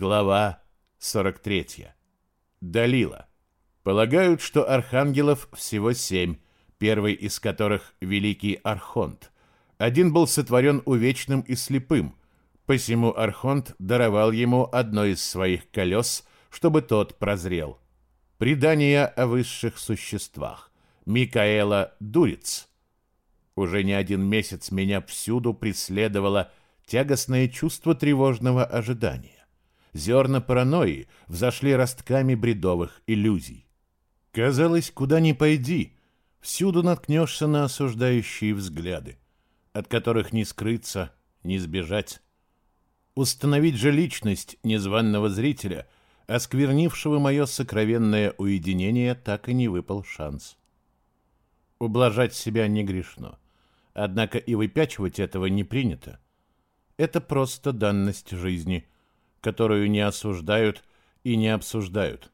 Глава 43. Далила. Полагают, что архангелов всего семь, первый из которых — Великий Архонт. Один был сотворен увечным и слепым, посему Архонт даровал ему одно из своих колес, чтобы тот прозрел. Предание о высших существах. Микаэла Дуриц. Уже не один месяц меня всюду преследовало тягостное чувство тревожного ожидания. Зерна паранойи взошли ростками бредовых иллюзий. Казалось, куда ни пойди, всюду наткнешься на осуждающие взгляды, от которых не скрыться, не сбежать. Установить же личность незваного зрителя, осквернившего мое сокровенное уединение, так и не выпал шанс. Ублажать себя не грешно, однако и выпячивать этого не принято. Это просто данность жизни, которую не осуждают и не обсуждают.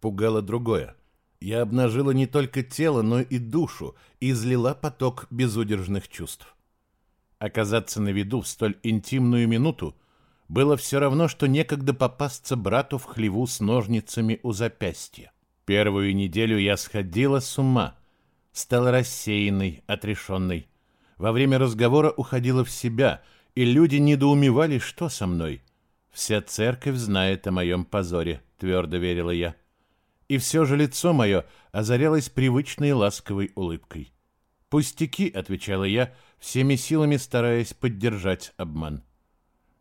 Пугало другое. Я обнажила не только тело, но и душу и излила поток безудержных чувств. Оказаться на виду в столь интимную минуту было все равно, что некогда попасться брату в хлеву с ножницами у запястья. Первую неделю я сходила с ума, стала рассеянной, отрешенной. Во время разговора уходила в себя — и люди недоумевали, что со мной. Вся церковь знает о моем позоре, твердо верила я. И все же лицо мое озарялось привычной ласковой улыбкой. «Пустяки», — отвечала я, всеми силами стараясь поддержать обман.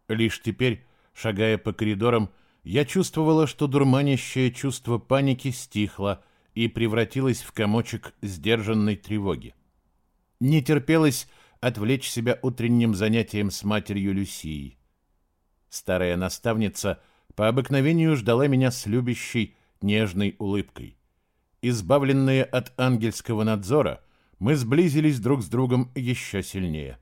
Лишь теперь, шагая по коридорам, я чувствовала, что дурманящее чувство паники стихло и превратилось в комочек сдержанной тревоги. Не терпелось отвлечь себя утренним занятием с матерью Люсией. Старая наставница по обыкновению ждала меня с любящей, нежной улыбкой. Избавленные от ангельского надзора, мы сблизились друг с другом еще сильнее.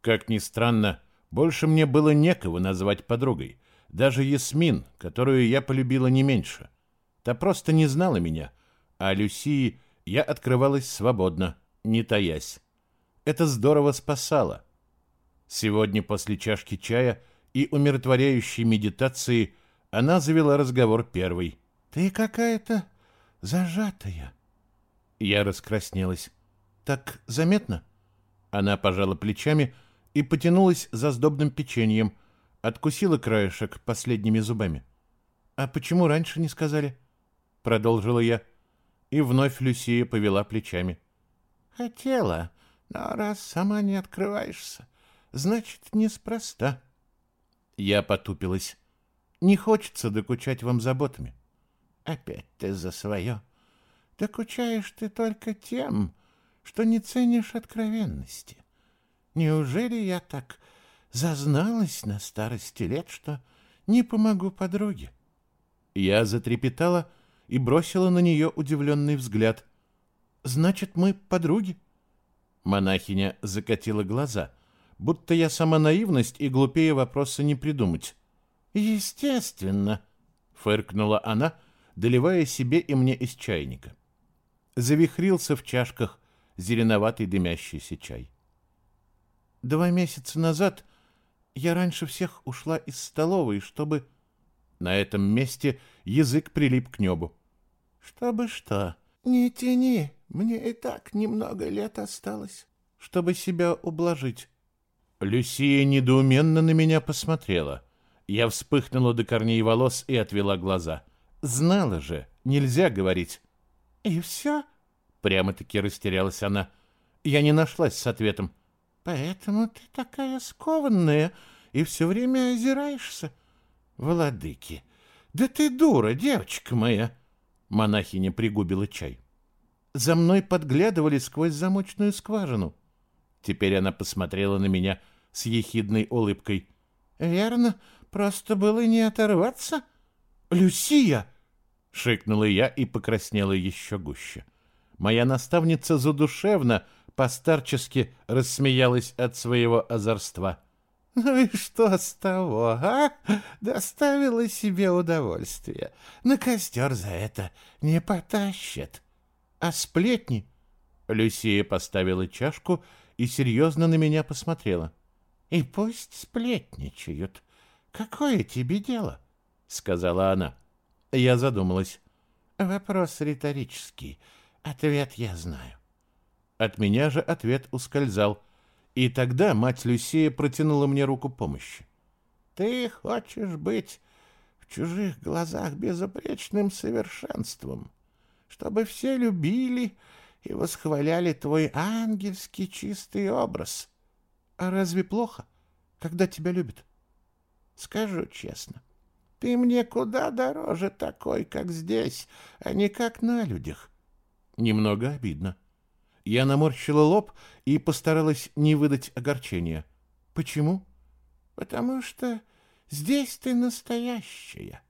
Как ни странно, больше мне было некого назвать подругой, даже Ясмин, которую я полюбила не меньше. Та просто не знала меня, а Люсии я открывалась свободно, не таясь. Это здорово спасало. Сегодня после чашки чая и умиротворяющей медитации она завела разговор первой. «Ты какая-то зажатая». Я раскраснелась. «Так заметно?» Она пожала плечами и потянулась за сдобным печеньем, откусила краешек последними зубами. «А почему раньше не сказали?» Продолжила я. И вновь Люсия повела плечами. «Хотела, но раз сама не открываешься, значит, неспроста. Я потупилась. Не хочется докучать вам заботами. Опять ты за свое. Докучаешь ты только тем, что не ценишь откровенности. Неужели я так зазналась на старости лет, что не помогу подруге? Я затрепетала и бросила на нее удивленный взгляд. Значит, мы подруги? Монахиня закатила глаза, будто я сама наивность и глупее вопроса не придумать. «Естественно», — фыркнула она, доливая себе и мне из чайника. Завихрился в чашках зеленоватый дымящийся чай. Два месяца назад я раньше всех ушла из столовой, чтобы... На этом месте язык прилип к небу. «Чтобы что? Не тяни!» Мне и так немного лет осталось, чтобы себя ублажить. Люсия недоуменно на меня посмотрела. Я вспыхнула до корней волос и отвела глаза. Знала же, нельзя говорить. И все? Прямо-таки растерялась она. Я не нашлась с ответом. Поэтому ты такая скованная и все время озираешься. Владыки, да ты дура, девочка моя. Монахиня пригубила чай. За мной подглядывали сквозь замочную скважину. Теперь она посмотрела на меня с ехидной улыбкой. «Верно, просто было не оторваться». «Люсия!» — шикнула я и покраснела еще гуще. Моя наставница задушевно, постарчески рассмеялась от своего озорства. «Ну и что с того, а? Доставила себе удовольствие. На костер за это не потащат». А сплетни? Люсия поставила чашку и серьезно на меня посмотрела. И пусть сплетничают. «Какое тебе дело?» — сказала она. Я задумалась. «Вопрос риторический. Ответ я знаю». От меня же ответ ускользал. И тогда мать Люсия протянула мне руку помощи. «Ты хочешь быть в чужих глазах безупречным совершенством, чтобы все любили и восхваляли твой ангельский чистый образ. А разве плохо, когда тебя любят? Скажу честно, ты мне куда дороже такой, как здесь, а не как на людях. Немного обидно. Я наморщила лоб и постаралась не выдать огорчения. Почему? Потому что здесь ты настоящая.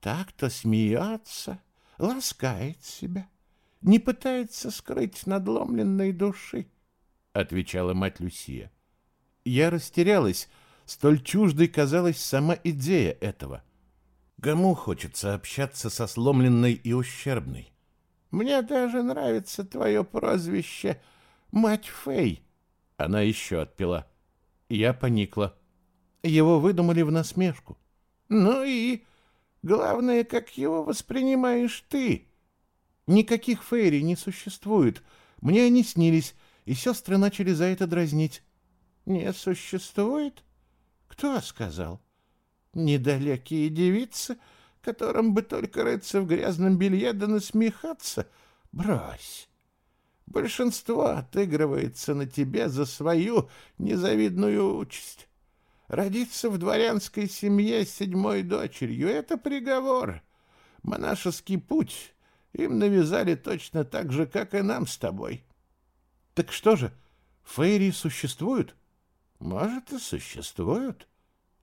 Так-то смеется, ласкает себя, не пытается скрыть надломленной души, — отвечала мать Люсия. Я растерялась, столь чуждой казалась сама идея этого. Кому хочется общаться со сломленной и ущербной? Мне даже нравится твое прозвище «Мать Фэй». Она еще отпила. Я поникла. Его выдумали в насмешку. Ну и главное, как его воспринимаешь ты. Никаких фейри не существует. Мне они снились, и сестры начали за это дразнить. Не существует? Кто сказал? Недалекие девицы, которым бы только рыться в грязном белье да насмехаться? Брось. Большинство отыгрывается на тебе за свою незавидную участь. Родиться в дворянской семье с седьмой дочерью — это приговор. Монашеский путь им навязали точно так же, как и нам с тобой. Так что же, фейри существуют? Может, и существуют.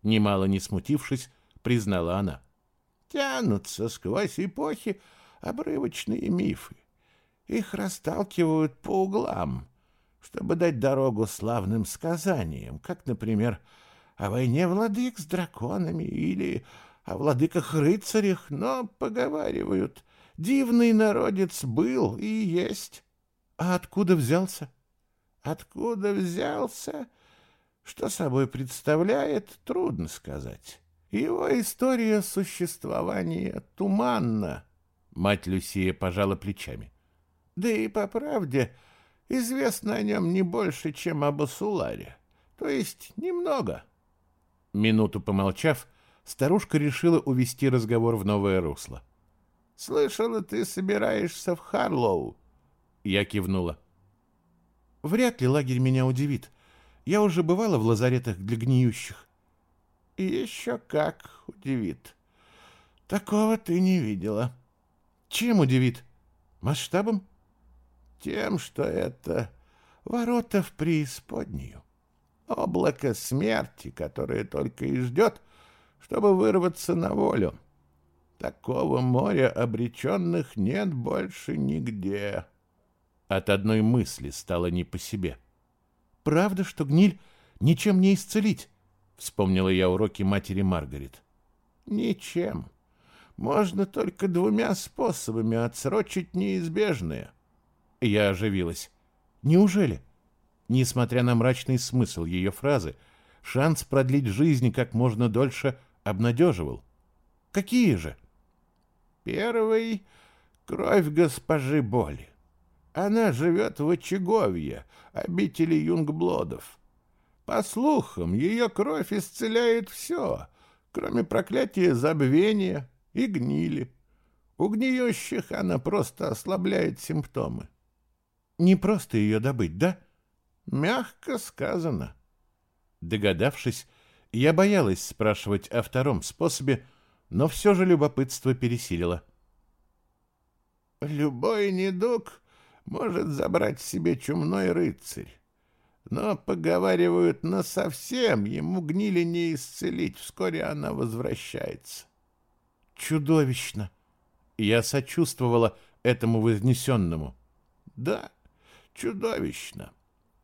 Немало не смутившись, признала она. Тянутся сквозь эпохи обрывочные мифы. Их расталкивают по углам, чтобы дать дорогу славным сказаниям, как, например, о войне владык с драконами или о владыках-рыцарях, но поговаривают, дивный народец был и есть. А откуда взялся? Откуда взялся? Что собой представляет, трудно сказать. Его история существования туманна. Мать Люсия пожала плечами. Да и по правде известно о нем не больше, чем об Асуларе. То есть немного. Минуту помолчав, старушка решила увести разговор в новое русло. «Слышала, ты собираешься в Харлоу?» Я кивнула. «Вряд ли лагерь меня удивит. Я уже бывала в лазаретах для гниющих. Еще как удивит. Такого ты не видела. Чем удивит? Масштабом? Тем, что это ворота в преисподнюю. Облако смерти, которое только и ждет, чтобы вырваться на волю. Такого моря обреченных нет больше нигде. От одной мысли стало не по себе. Правда, что гниль ничем не исцелить? Вспомнила я уроки матери Маргарет. Ничем. Можно только двумя способами отсрочить неизбежное. Я оживилась. Неужели? Несмотря на мрачный смысл ее фразы, шанс продлить жизнь как можно дольше обнадеживал. Какие же? Первый — кровь госпожи Боли. Она живет в Очаговье, обители юнгблодов. По слухам, ее кровь исцеляет все, кроме проклятия забвения и гнили. У гниющих она просто ослабляет симптомы. Не просто ее добыть, да? Мягко сказано. Догадавшись, я боялась спрашивать о втором способе, но все же любопытство пересилило. Любой недуг может забрать себе чумной рыцарь. Но, поговаривают, на совсем ему гнили не исцелить, вскоре она возвращается. Чудовищно! Я сочувствовала этому вознесенному. Да, чудовищно.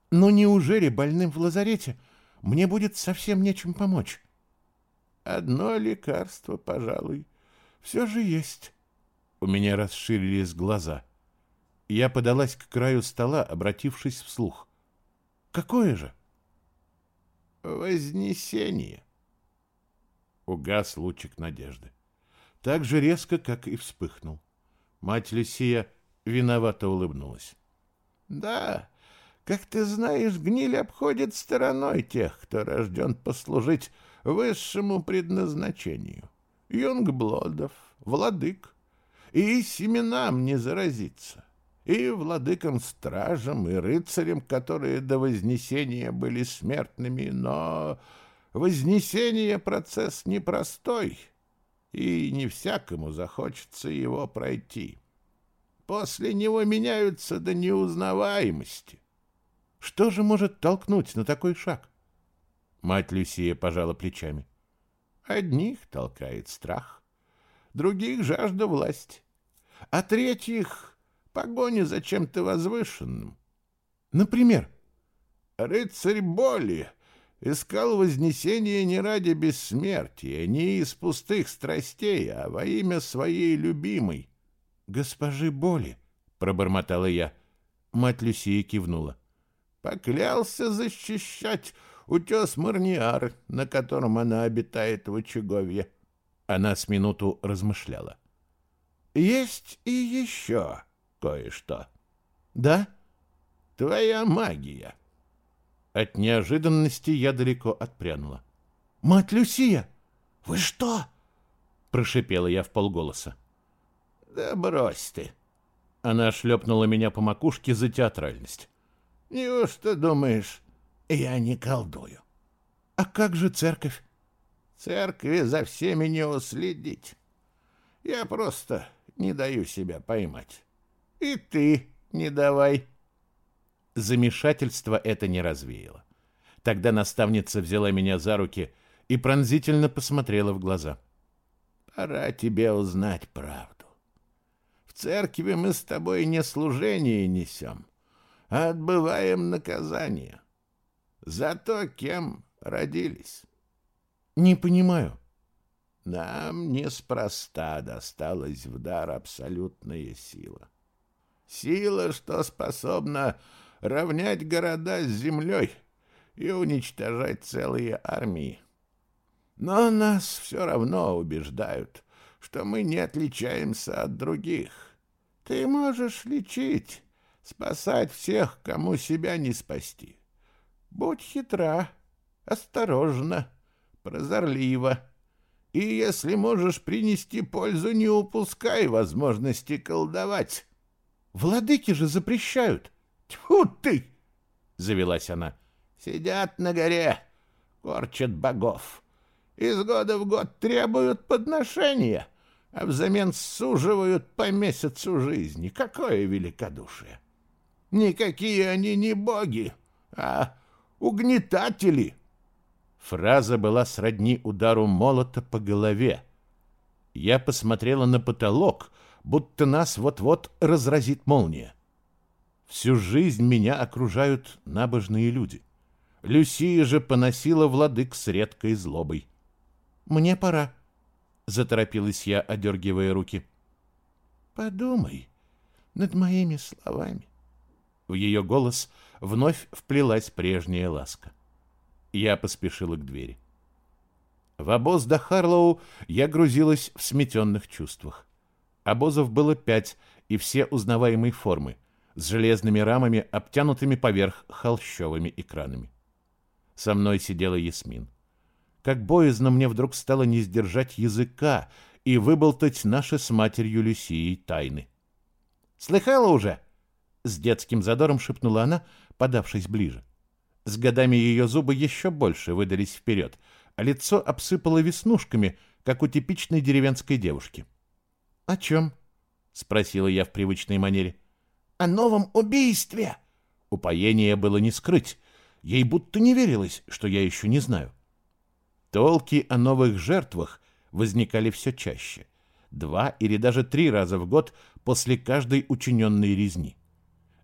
Но неужели больным в лазарете мне будет совсем нечем помочь? Одно лекарство, пожалуй, все же есть. У меня расширились глаза — я подалась к краю стола, обратившись вслух. «Какое же?» «Вознесение». Угас лучик надежды. Так же резко, как и вспыхнул. Мать Люсия виновато улыбнулась. Да, как ты знаешь, гниль обходит стороной тех, кто рожден послужить высшему предназначению. Юнгблодов, владык, и семенам не заразиться, и владыкам-стражам, и рыцарям, которые до Вознесения были смертными, но Вознесение — процесс непростой, и не всякому захочется его пройти. После него меняются до неузнаваемости. Что же может толкнуть на такой шаг? Мать Люсия пожала плечами. Одних толкает страх, других — жажда власти, а третьих — погоня за чем-то возвышенным. Например? Рыцарь боли искал вознесение не ради бессмертия, не из пустых страстей, а во имя своей любимой. «Госпожи боли», — пробормотала я. Мать Люсия кивнула. Поклялся защищать утес Марниар, на котором она обитает в Очаговье. Она с минуту размышляла. Есть и еще кое-что. Да? Твоя магия. От неожиданности я далеко отпрянула. «Мать Люсия! Вы что?» — прошипела я в полголоса. «Да брось ты!» Она шлепнула меня по макушке за театральность. «Неужто думаешь, я не колдую?» «А как же церковь?» «Церкви за всеми не уследить. Я просто не даю себя поймать. И ты не давай». Замешательство это не развеяло. Тогда наставница взяла меня за руки и пронзительно посмотрела в глаза. «Пора тебе узнать правду. В церкви мы с тобой не служение несем, а отбываем наказание. За то, кем родились». «Не понимаю». Нам неспроста досталась в дар абсолютная сила. Сила, что способна равнять города с землей и уничтожать целые армии. Но нас все равно убеждают, что мы не отличаемся от других. Ты можешь лечить, спасать всех, кому себя не спасти. Будь хитра, осторожна, прозорлива. И если можешь принести пользу, не упускай возможности колдовать. Владыки же запрещают. Тьфу ты! Завелась она. Сидят на горе, корчат богов. Из года в год требуют подношения, а взамен суживают по месяцу жизни. Какое великодушие! Никакие они не боги, а угнетатели. Фраза была сродни удару молота по голове. Я посмотрела на потолок, будто нас вот-вот разразит молния. Всю жизнь меня окружают набожные люди. Люсия же поносила владык с редкой злобой. «Мне пора», — заторопилась я, одергивая руки. «Подумай над моими словами». В ее голос вновь вплелась прежняя ласка. Я поспешила к двери. В обоз до Харлоу я грузилась в сметенных чувствах. Обозов было пять, и все узнаваемой формы — с железными рамами, обтянутыми поверх холщовыми экранами. Со мной сидела Ясмин. Как боязно мне вдруг стало не сдержать языка и выболтать наши с матерью Люсией тайны. «Слыхала уже?» — с детским задором шепнула она, подавшись ближе. С годами ее зубы еще больше выдались вперед, а лицо обсыпало веснушками, как у типичной деревенской девушки. «О чем?» — спросила я в привычной манере. — о новом убийстве. Упоение было не скрыть. Ей будто не верилось, что я еще не знаю. Толки о новых жертвах возникали все чаще. Два или даже три раза в год после каждой учиненной резни.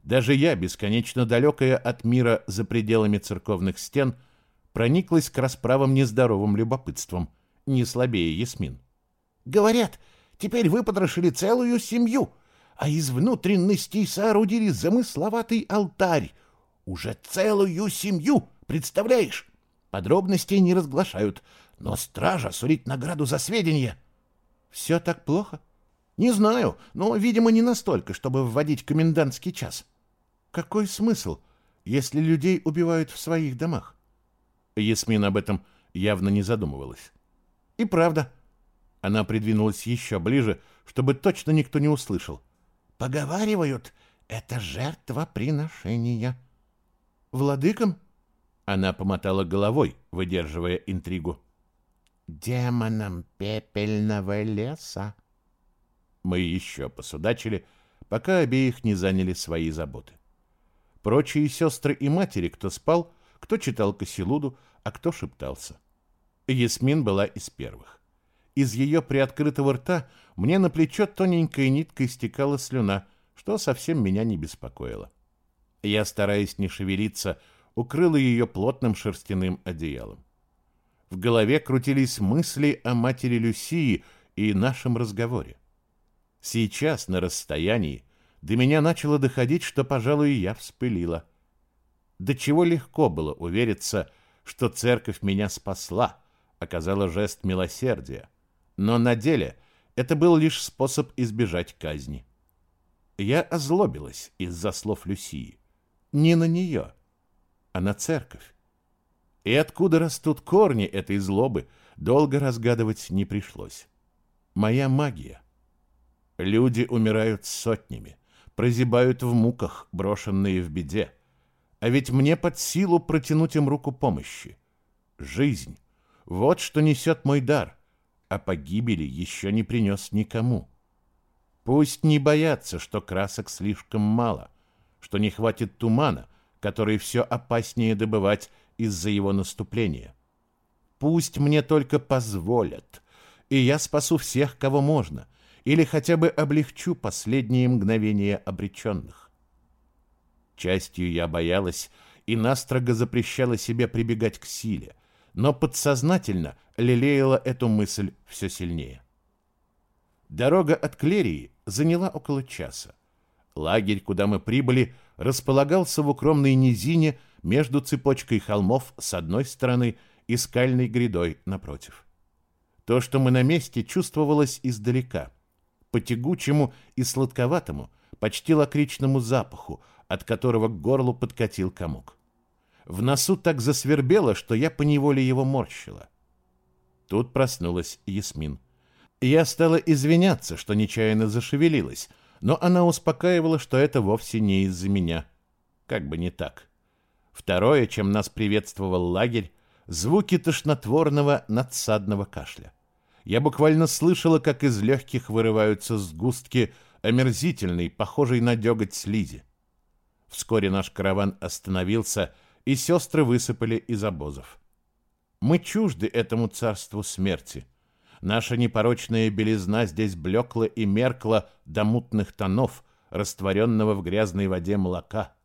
Даже я, бесконечно далекая от мира за пределами церковных стен, прониклась к расправам нездоровым любопытством, не слабее Ясмин. «Говорят, теперь выпотрошили целую семью», а из внутренностей соорудили замысловатый алтарь. Уже целую семью, представляешь? Подробностей не разглашают, но стража сулит награду за сведения. Все так плохо? Не знаю, но, видимо, не настолько, чтобы вводить комендантский час. Какой смысл, если людей убивают в своих домах? Ясмин об этом явно не задумывалась. И правда. Она придвинулась еще ближе, чтобы точно никто не услышал. Поговаривают, это жертвоприношение. Владыкам? Она помотала головой, выдерживая интригу. Демонам пепельного леса. Мы еще посудачили, пока обеих не заняли свои заботы. Прочие сестры и матери, кто спал, кто читал Кассилуду, а кто шептался. Ясмин была из первых. Из ее приоткрытого рта мне на плечо тоненькой ниткой стекала слюна, что совсем меня не беспокоило. Я, стараясь не шевелиться, укрыла ее плотным шерстяным одеялом. В голове крутились мысли о матери Люсии и нашем разговоре. Сейчас, на расстоянии, до меня начало доходить, что, пожалуй, я вспылила. До чего легко было увериться, что церковь меня спасла, оказала жест милосердия. Но на деле это был лишь способ избежать казни. Я озлобилась из-за слов Люсии. Не на нее, а на церковь. И откуда растут корни этой злобы, долго разгадывать не пришлось. Моя магия. Люди умирают сотнями, прозябают в муках, брошенные в беде. А ведь мне под силу протянуть им руку помощи. Жизнь. Вот что несет мой дар, а погибели еще не принес никому. Пусть не боятся, что красок слишком мало, что не хватит тумана, который все опаснее добывать из-за его наступления. Пусть мне только позволят, и я спасу всех, кого можно, или хотя бы облегчу последние мгновения обреченных. Частью я боялась и настрого запрещала себе прибегать к силе, но подсознательно лелеяла эту мысль все сильнее. Дорога от Клерии заняла около часа. Лагерь, куда мы прибыли, располагался в укромной низине между цепочкой холмов с одной стороны и скальной грядой напротив. То, что мы на месте, чувствовалось издалека, по тягучему и сладковатому, почти лакричному запаху, от которого к горлу подкатил комок. В носу так засвербело, что я поневоле его морщила. Тут проснулась Ясмин. Я стала извиняться, что нечаянно зашевелилась, но она успокаивала, что это вовсе не из-за меня. Как бы не так. Второе, чем нас приветствовал лагерь, звуки тошнотворного надсадного кашля. Я буквально слышала, как из легких вырываются сгустки омерзительной, похожей на деготь слизи. Вскоре наш караван остановился, и сестры высыпали из обозов. Мы чужды этому царству смерти — Наша непорочная белизна здесь блекла и меркла до мутных тонов, растворенного в грязной воде молока.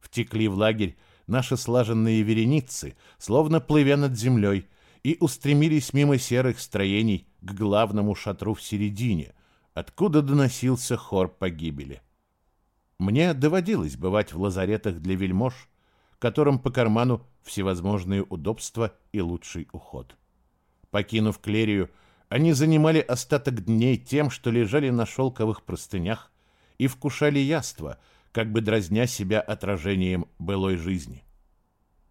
Втекли в лагерь наши слаженные вереницы, словно плывя над землей, и устремились мимо серых строений к главному шатру в середине, откуда доносился хор погибели. Мне доводилось бывать в лазаретах для вельмож, которым по карману всевозможные удобства и лучший уход. Покинув Клерию, они занимали остаток дней тем, что лежали на шелковых простынях и вкушали яство, как бы дразня себя отражением былой жизни.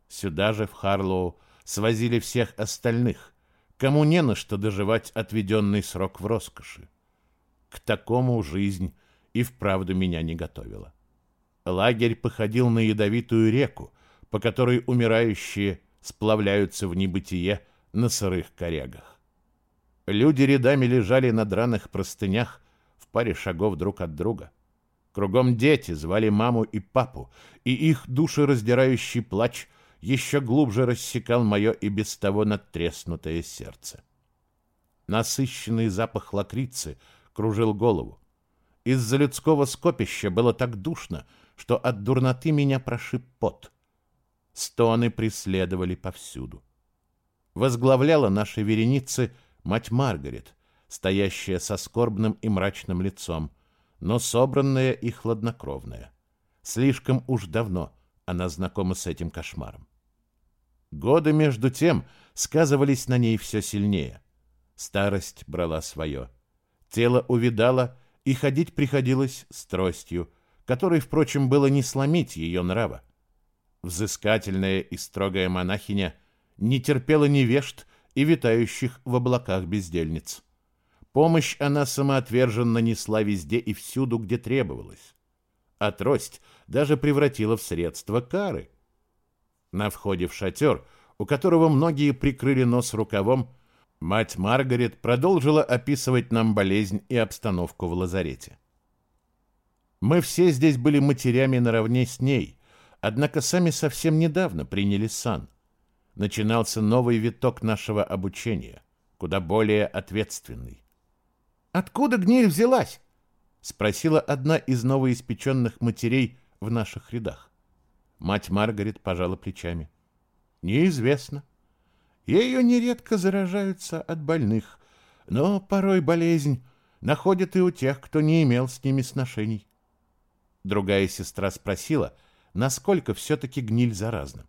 Сюда же, в Харлоу, свозили всех остальных, кому не на что доживать отведенный срок в роскоши. К такому жизнь и вправду меня не готовила. Лагерь походил на ядовитую реку, по которой умирающие сплавляются в небытие, на сырых корягах. Люди рядами лежали на драных простынях в паре шагов друг от друга. Кругом дети звали маму и папу, и их душераздирающий плач еще глубже рассекал мое и без того надтреснутое сердце. Насыщенный запах лакрицы кружил голову. Из-за людского скопища было так душно, что от дурноты меня прошиб пот. Стоны преследовали повсюду возглавляла наши вереницы мать Маргарет, стоящая со скорбным и мрачным лицом, но собранная и хладнокровная. Слишком уж давно она знакома с этим кошмаром. Годы, между тем, сказывались на ней все сильнее. Старость брала свое. Тело увидало, и ходить приходилось с тростью, которой, впрочем, было не сломить ее нрава. Взыскательная и строгая монахиня не терпела невежд и витающих в облаках бездельниц. Помощь она самоотверженно несла везде и всюду, где требовалось. А трость даже превратила в средство кары. На входе в шатер, у которого многие прикрыли нос рукавом, мать Маргарет продолжила описывать нам болезнь и обстановку в лазарете. Мы все здесь были матерями наравне с ней, однако сами совсем недавно приняли сан. Начинался новый виток нашего обучения, куда более ответственный. «Откуда гниль взялась?» — спросила одна из новоиспеченных матерей в наших рядах. Мать Маргарет пожала плечами. «Неизвестно. Ее нередко заражаются от больных, но порой болезнь находят и у тех, кто не имел с ними сношений. Другая сестра спросила, насколько все-таки гниль заразна.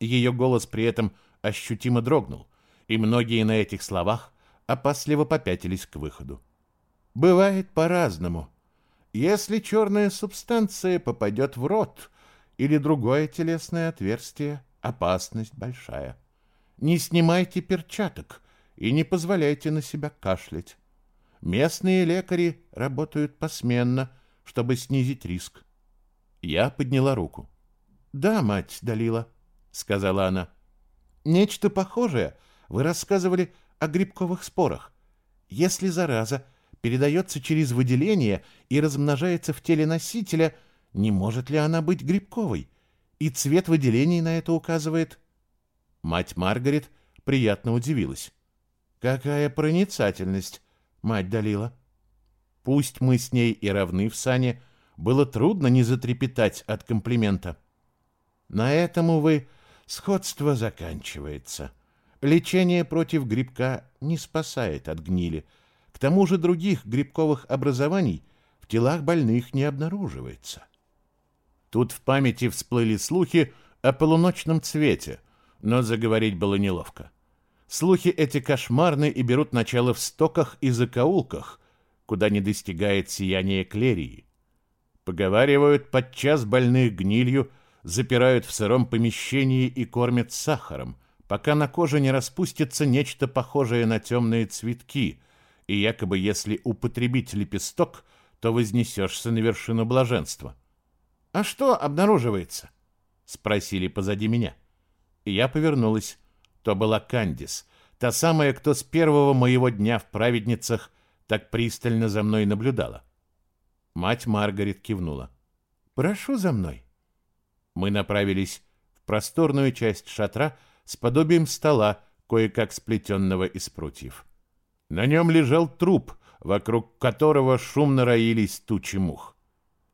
Ее голос при этом ощутимо дрогнул, и многие на этих словах опасливо попятились к выходу. Бывает по-разному. Если черная субстанция попадет в рот или другое телесное отверстие, опасность большая. Не снимайте перчаток и не позволяйте на себя кашлять. Местные лекари работают посменно – чтобы снизить риск. Я подняла руку. «Да, мать Далила», — сказала она. «Нечто похожее вы рассказывали о грибковых спорах. Если зараза передается через выделение и размножается в теле носителя, не может ли она быть грибковой? И цвет выделений на это указывает». Мать Маргарет приятно удивилась. «Какая проницательность, мать Далила!» Пусть мы с ней и равны в сане, было трудно не затрепетать от комплимента. На этом, увы, сходство заканчивается. Лечение против грибка не спасает от гнили. К тому же других грибковых образований в телах больных не обнаруживается. Тут в памяти всплыли слухи о полуночном цвете, но заговорить было неловко. Слухи эти кошмарны и берут начало в стоках и закоулках, куда не достигает сияние клерии. Поговаривают, подчас больных гнилью запирают в сыром помещении и кормят сахаром, пока на коже не распустится нечто похожее на темные цветки, и якобы если употребить лепесток, то вознесешься на вершину блаженства. «А что обнаруживается?» — спросили позади меня. Я повернулась. То была Кандис, та самая, кто с первого моего дня в праведницах так пристально за мной наблюдала. Мать Маргарет кивнула. «Прошу за мной». Мы направились в просторную часть шатра с подобием стола, кое-как сплетенного из прутьев. На нем лежал труп, вокруг которого шумно роились тучи мух.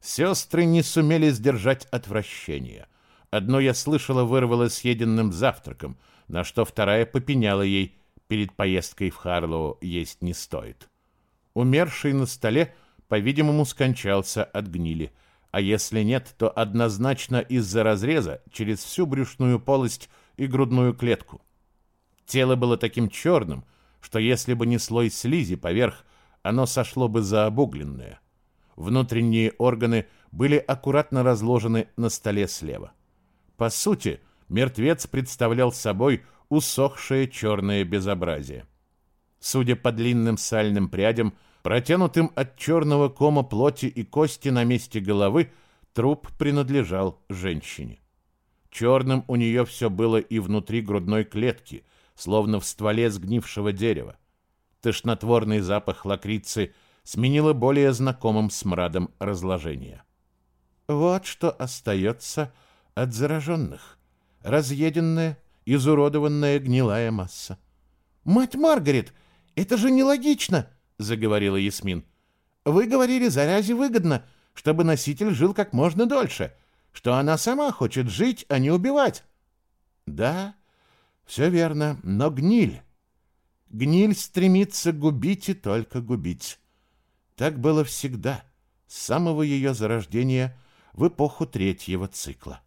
Сестры не сумели сдержать отвращение. Одно я слышала вырвало съеденным завтраком, на что вторая попеняла ей, перед поездкой в Харлоу есть не стоит. Умерший на столе, по-видимому, скончался от гнили, а если нет, то однозначно из-за разреза через всю брюшную полость и грудную клетку. Тело было таким черным, что если бы не слой слизи поверх, оно сошло бы за обугленное. Внутренние органы были аккуратно разложены на столе слева. По сути, мертвец представлял собой усохшее черное безобразие. Судя по длинным сальным прядям, Протянутым от черного кома плоти и кости на месте головы труп принадлежал женщине. Черным у нее все было и внутри грудной клетки, словно в стволе сгнившего дерева. Тошнотворный запах лакрицы сменило более знакомым смрадом разложения. Вот что остается от зараженных. Разъеденная, изуродованная гнилая масса. «Мать Маргарет, это же нелогично!» — заговорила Ясмин. «Вы говорили, заразе выгодно, чтобы носитель жил как можно дольше, что она сама хочет жить, а не убивать». «Да, все верно, но гниль. Гниль стремится губить и только губить. Так было всегда, с самого ее зарождения в эпоху третьего цикла.